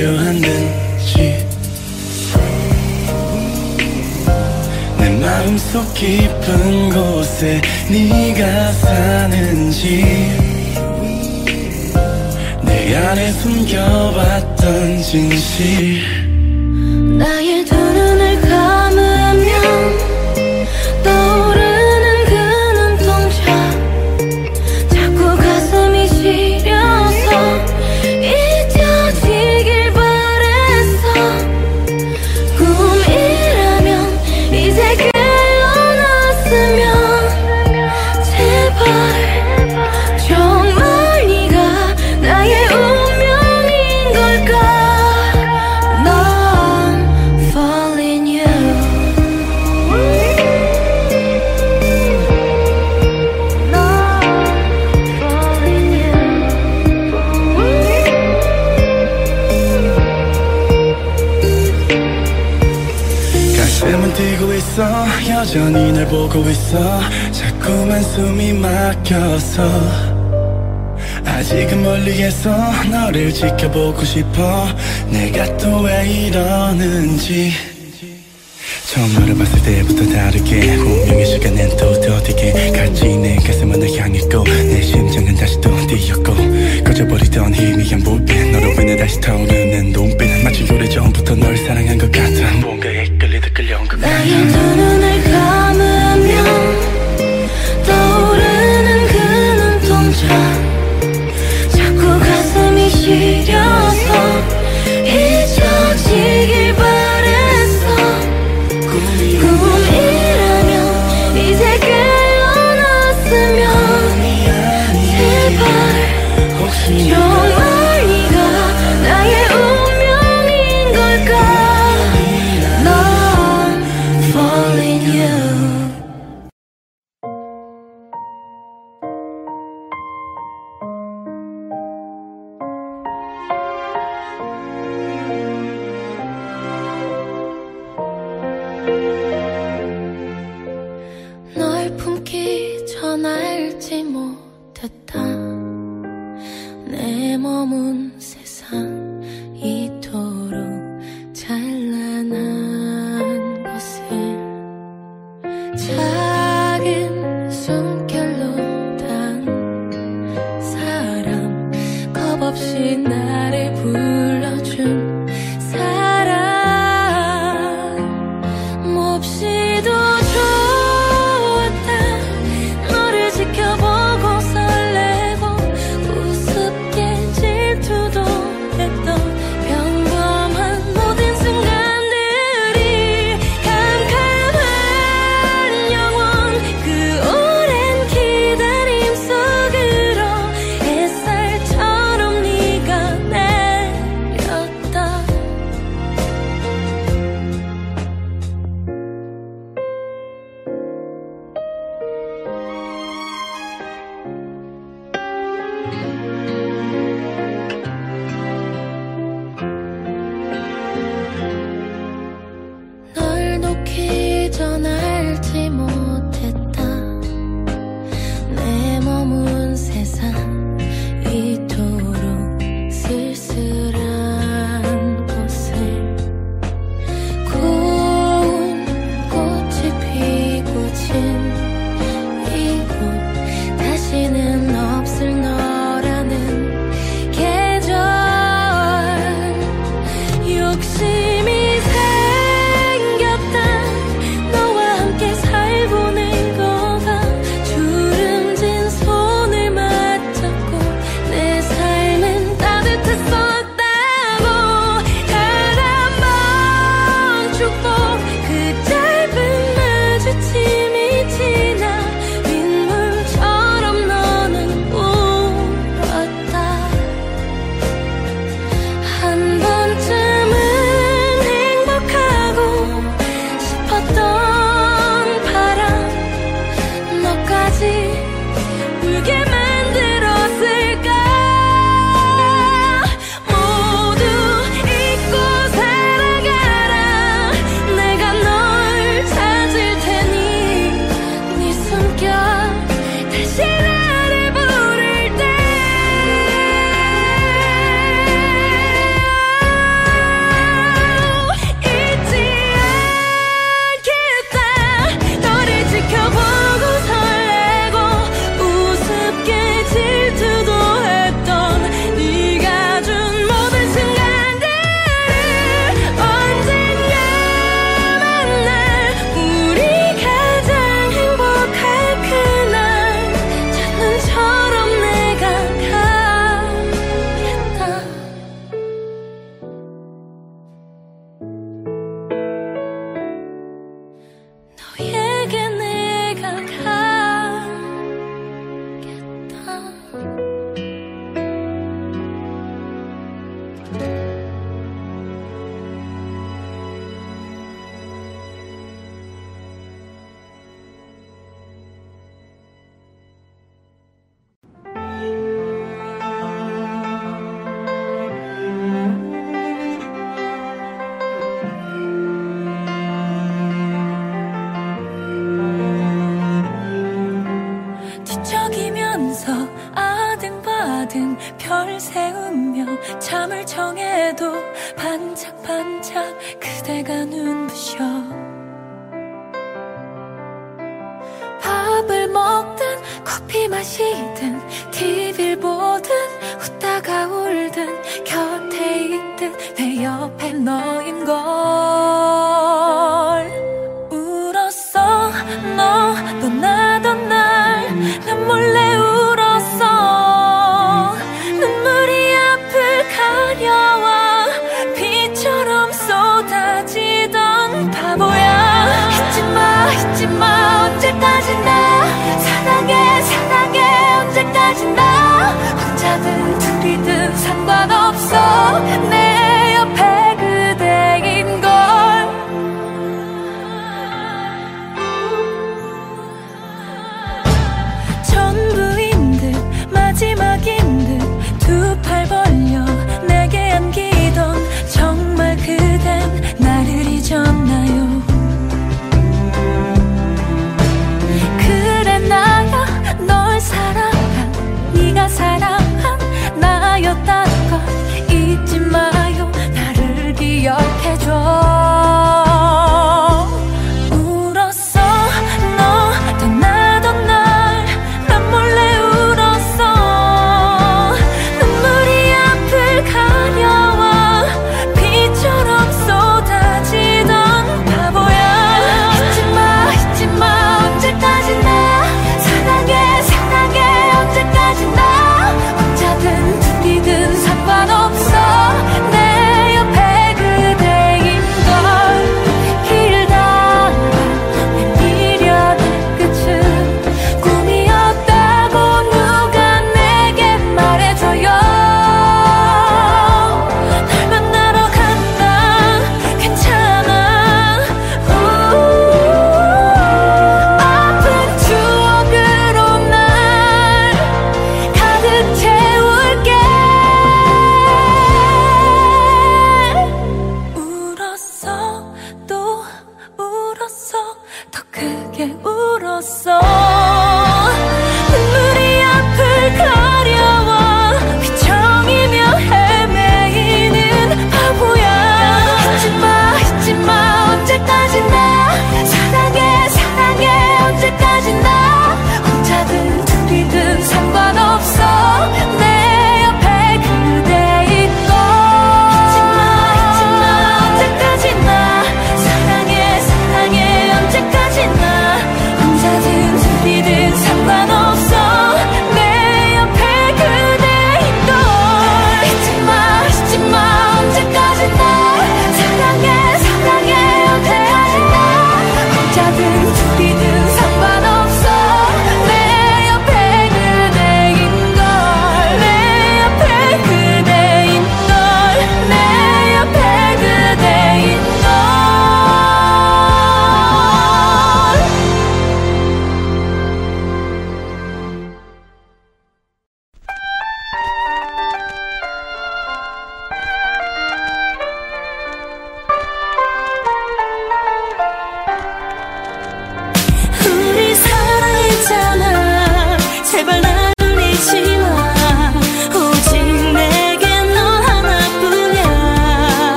왜 내려앉는지. 내 마음속 깊은 곳에 네가 사는지. 내 안에 숨겨왔던 진실. 나의 두 눈을 감으면 떠오르 보고 있어. 자꾸만 숨이 막혀서. 아직은 멀리에서 너를 지켜보고 싶어. 내가 또 왜 이러는지. 처음 너를 봤을 때부터 다르게 운명의 시간엔 또 더디게 갈지 내 가슴은 널 향했고 내 심장은 다시 또 뛰었고. 꺼져버리던 희미한 불빛 너로 인해 다시 타오르는 눈빛 마치 오래전부터 널 사랑한 것 같아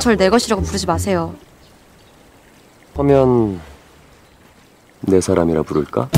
절 내 것이라고 부르지 마세요. 하면 내 사람이라 부를까?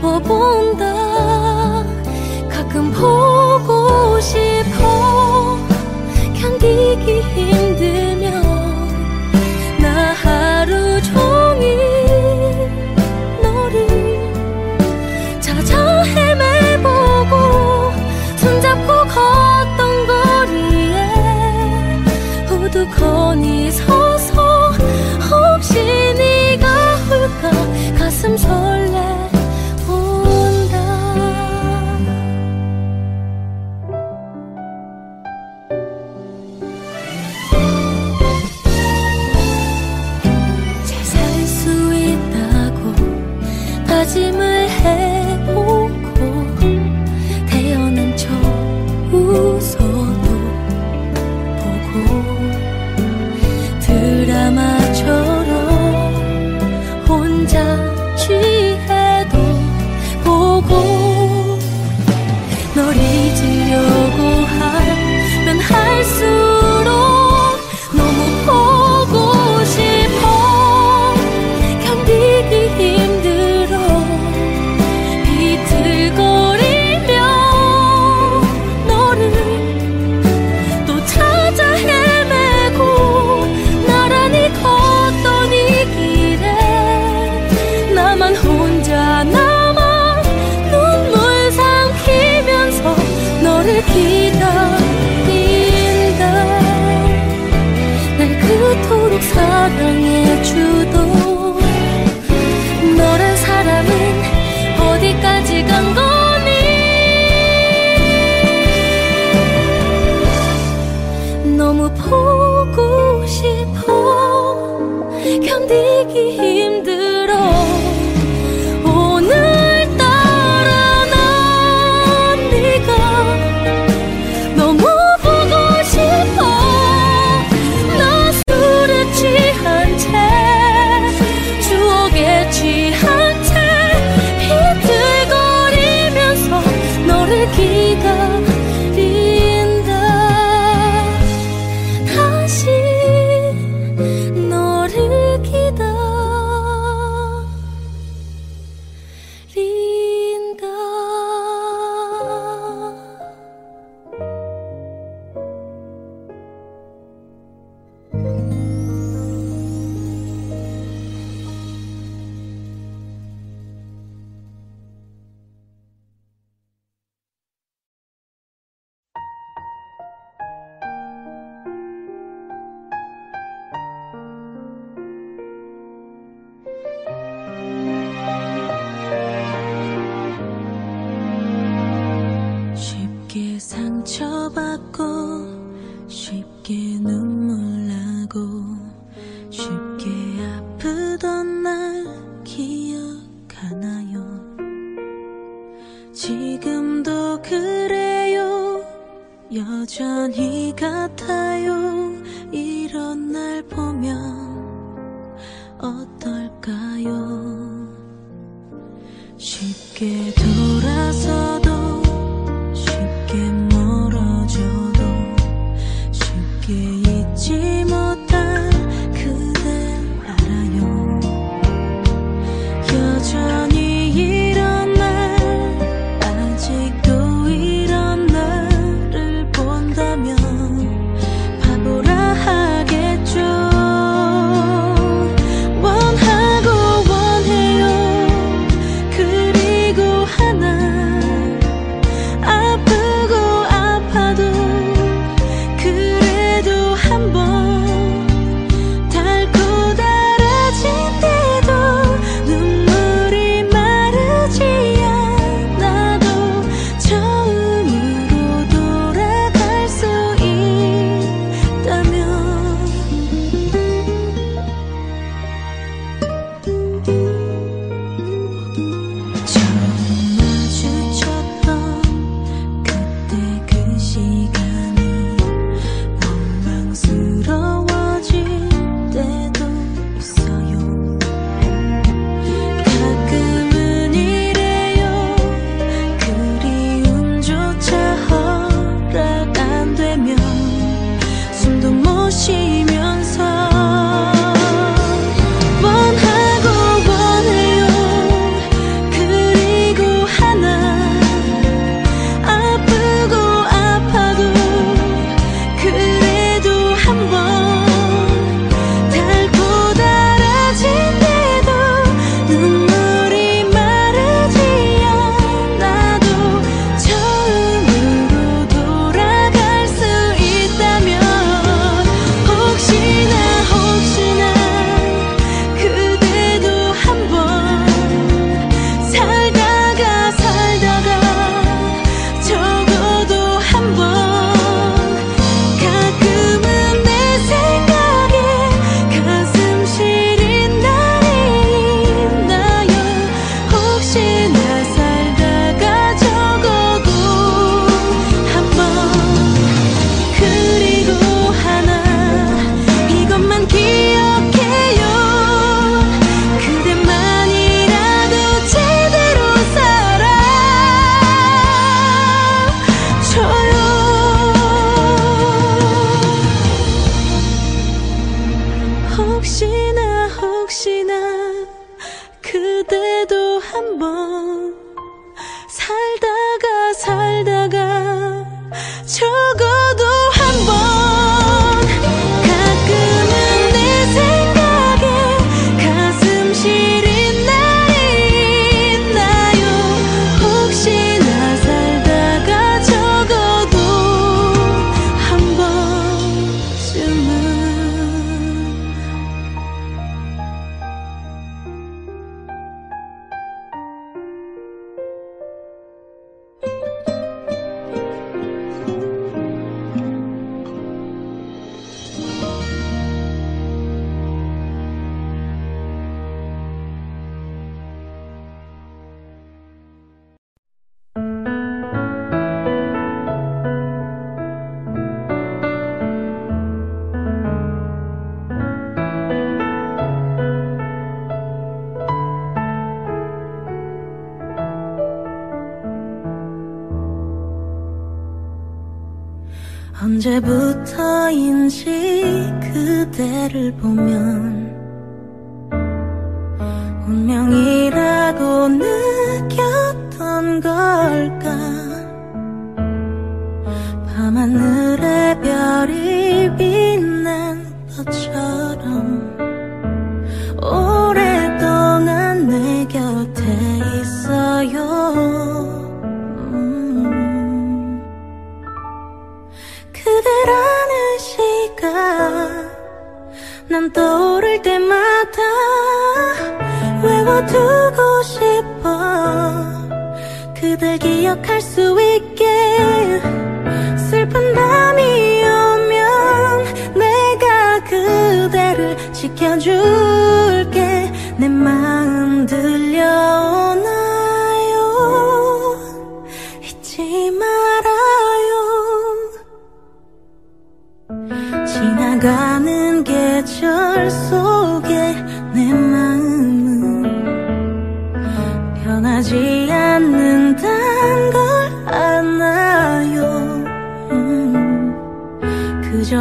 채워본다. 가끔 보고 싶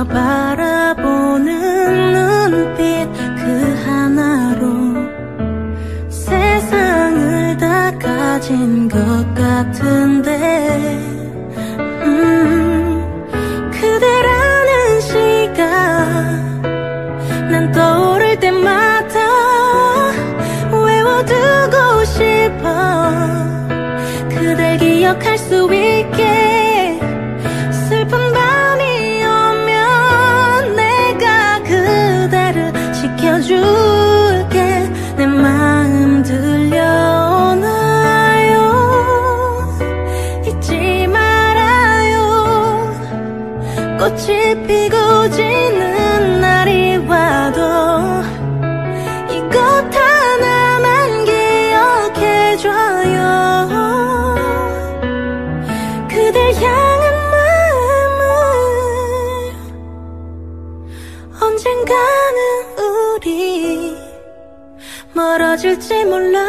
바라 멀어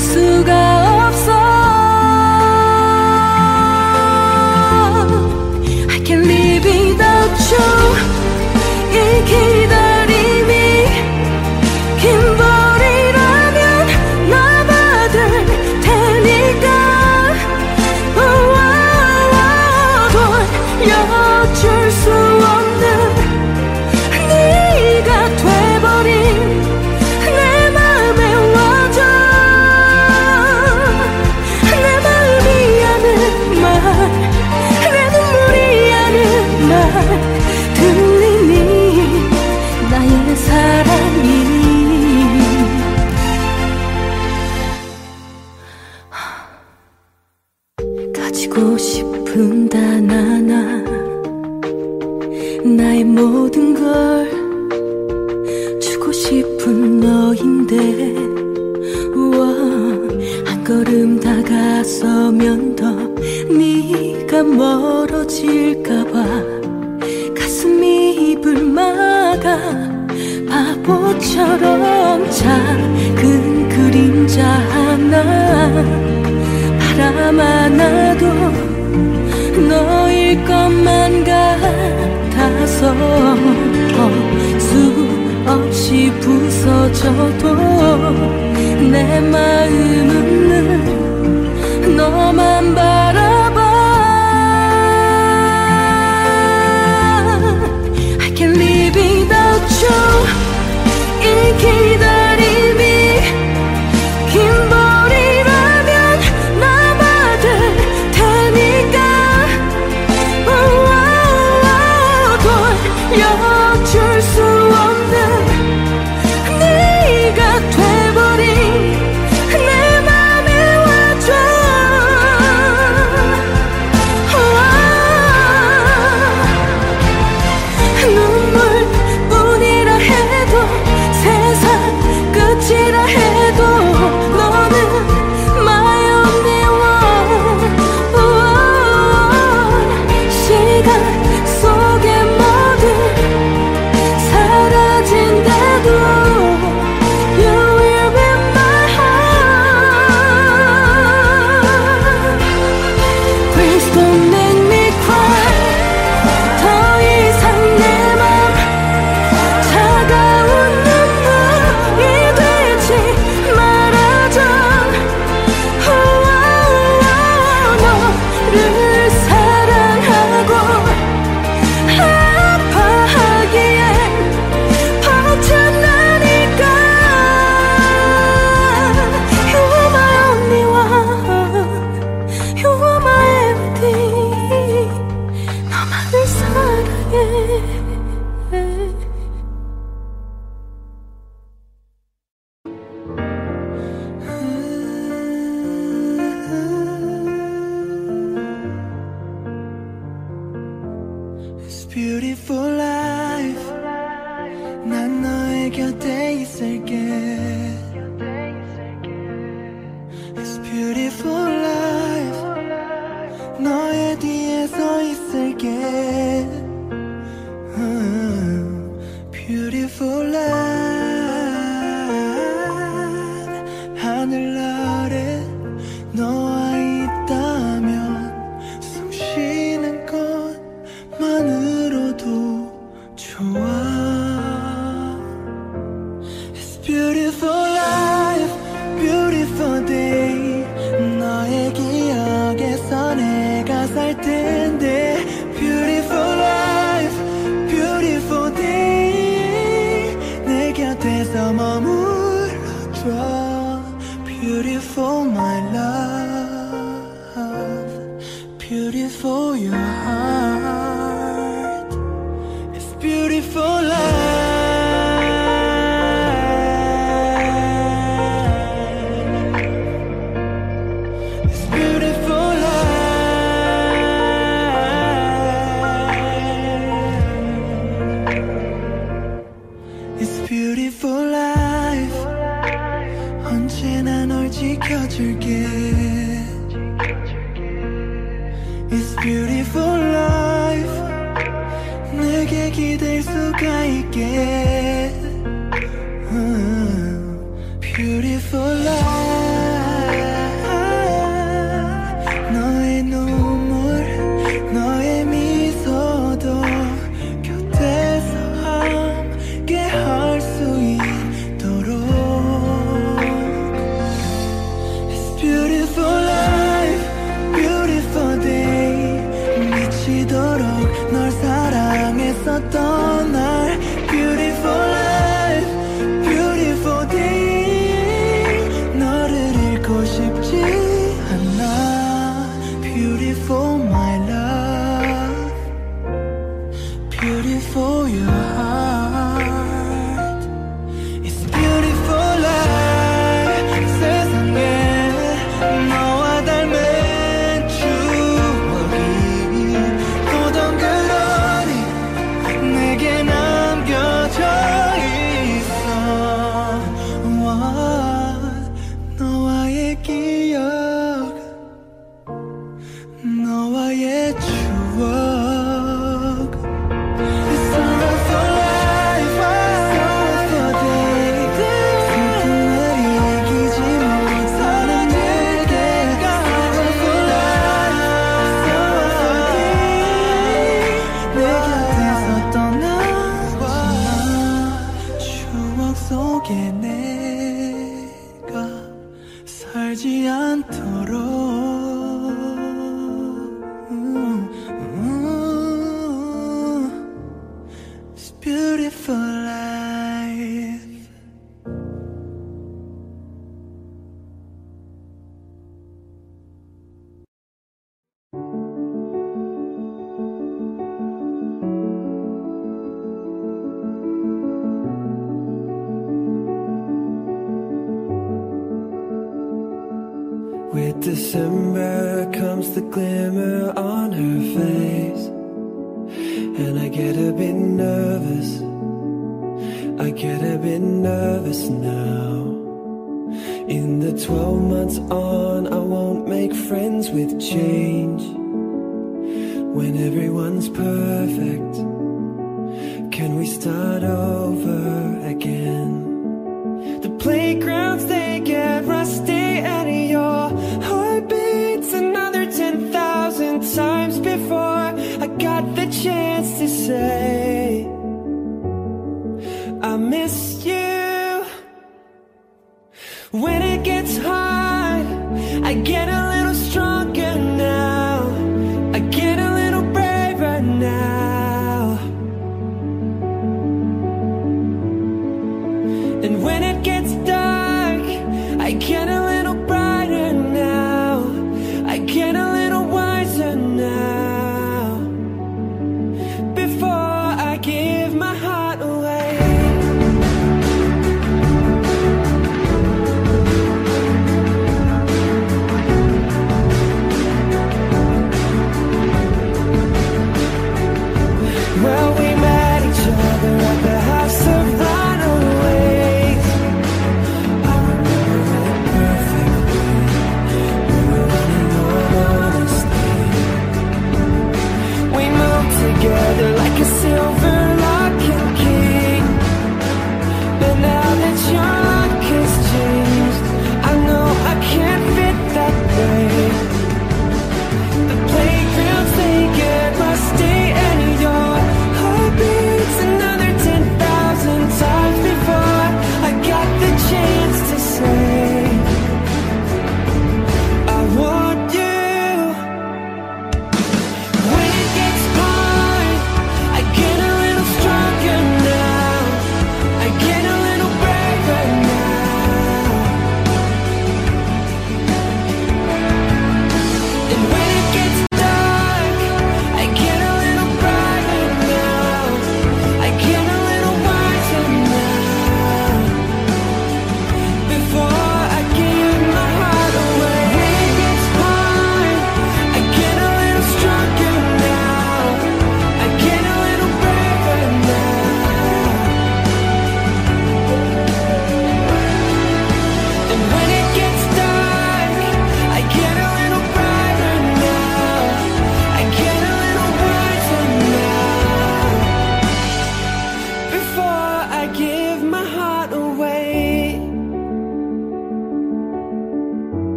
すが 부서져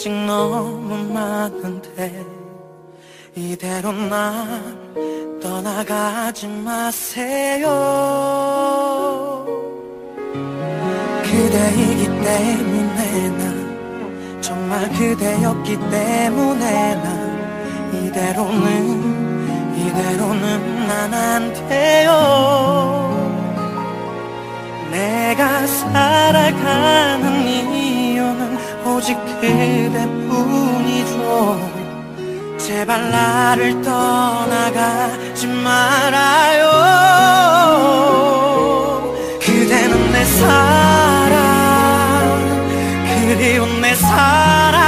아직 너무 많은데 이대로 난 떠나가지 마세요. 그대이기 때문에 난 정말 그대였기 때문에 난 이대로는 이대로는 난 안 돼요. 내가 살아가는 이유는 오직 그대뿐이죠 제발 나를 떠나가지 말아요. 그대는 내 사랑 그리운 내 사랑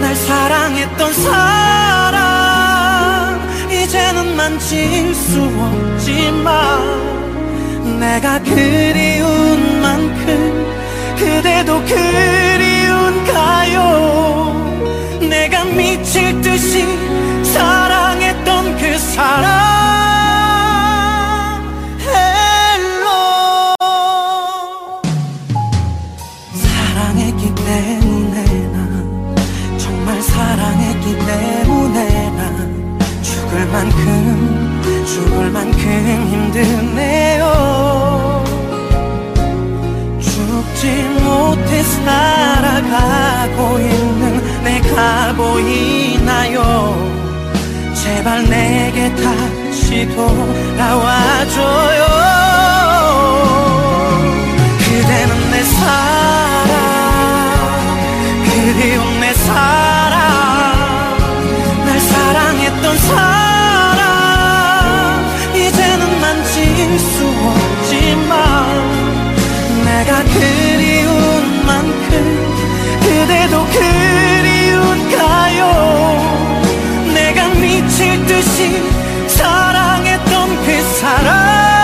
날 사랑했던 사랑. 이제는 만질 수 없지만 내가 그리운 만큼 그대도 그리운가요? 내가 미칠 듯이 사랑했던 그 사람. Hello 사랑했기 때문에 난 정말 사랑했기 때문에 난 죽을 만큼 죽을 만큼 힘드네요. 알지 못해서 날아가고 있는 내가 보이나요? 제발 내게 다시 돌아와줘요. 그대는 내 사랑 그리운 내 사랑 날 사랑했던 사랑 이제는 만질 수 없어 내가 그리운 만큼 그대도 그리운가요. 내가 미칠 듯이 사랑했던 그 사람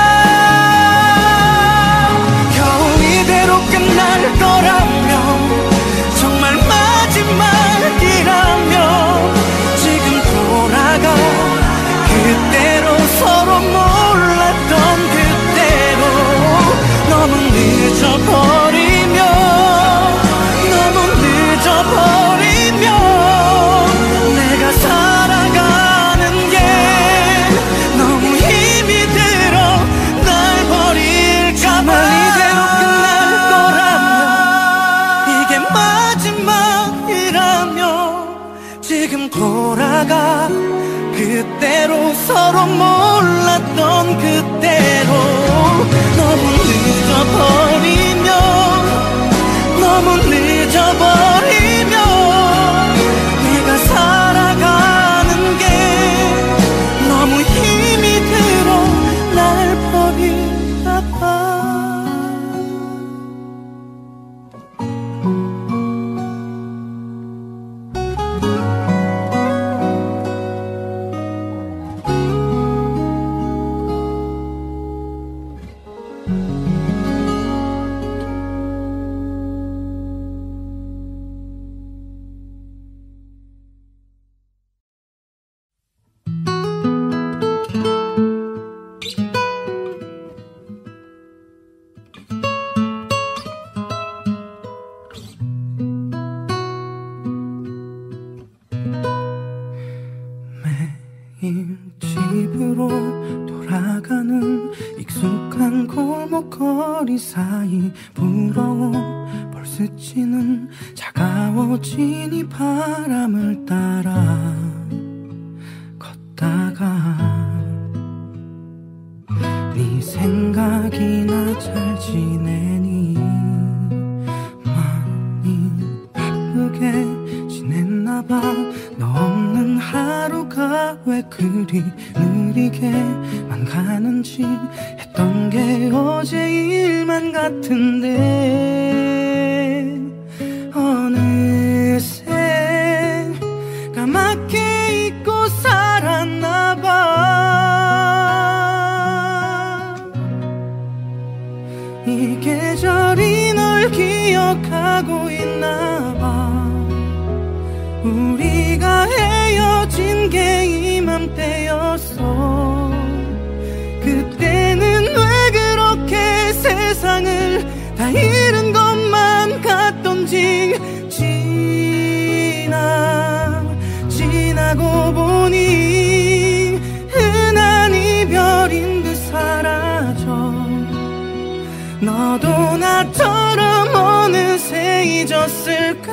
잊었을까?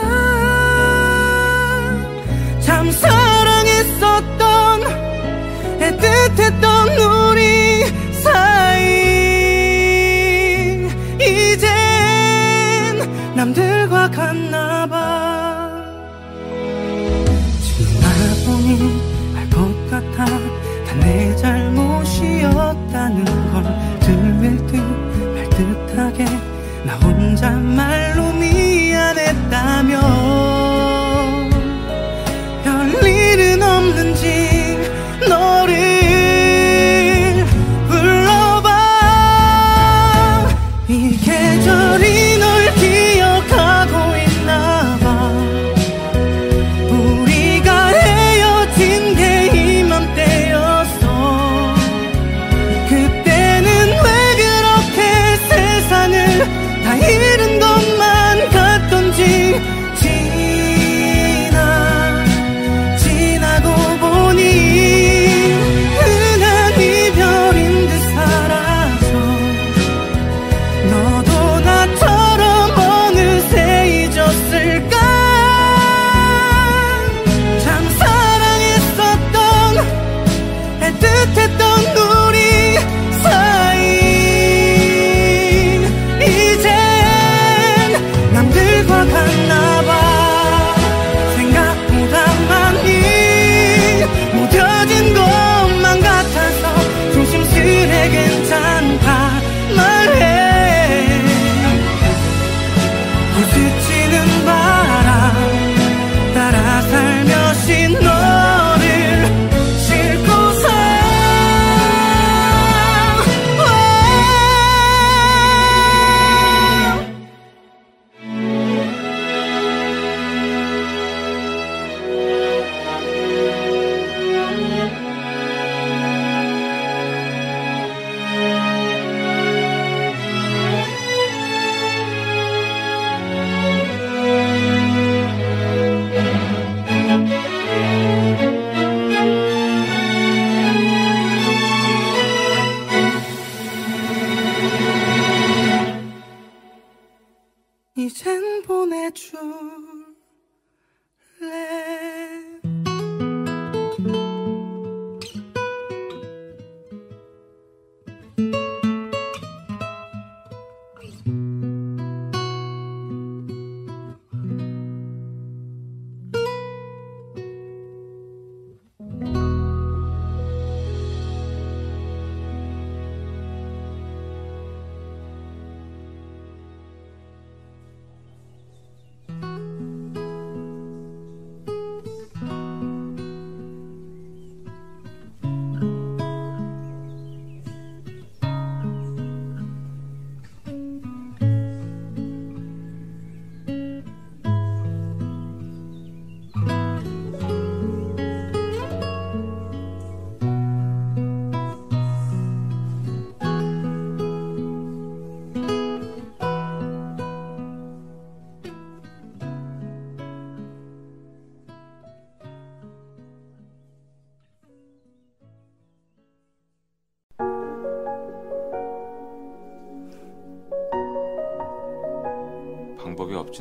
참 사랑했었던 애틋했던 우리 사이. 이젠 남들과 같나봐. 지금 알아보니 알 것 같아. 다 내 잘못이었다는 걸 들릴 듯말 듯하게 나 혼자 말로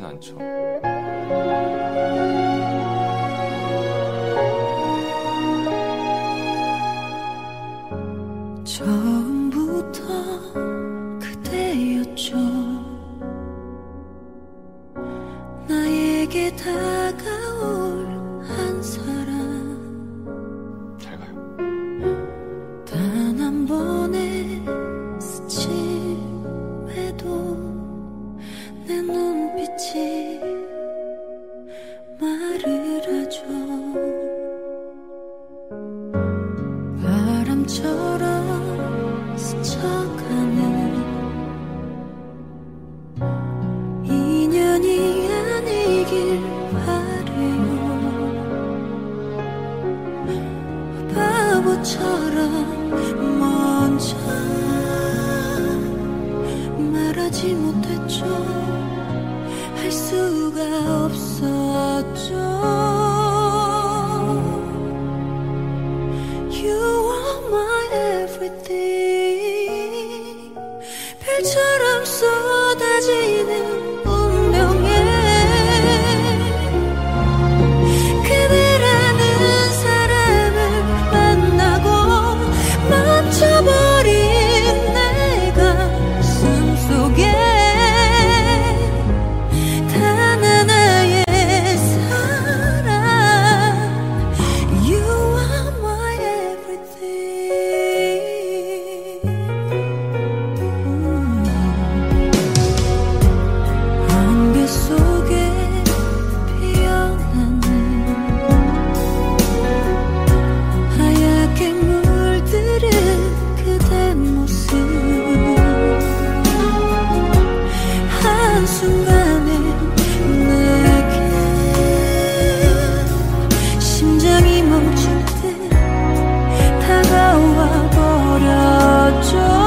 很丑 멈춘 듯 다가와 버렸죠.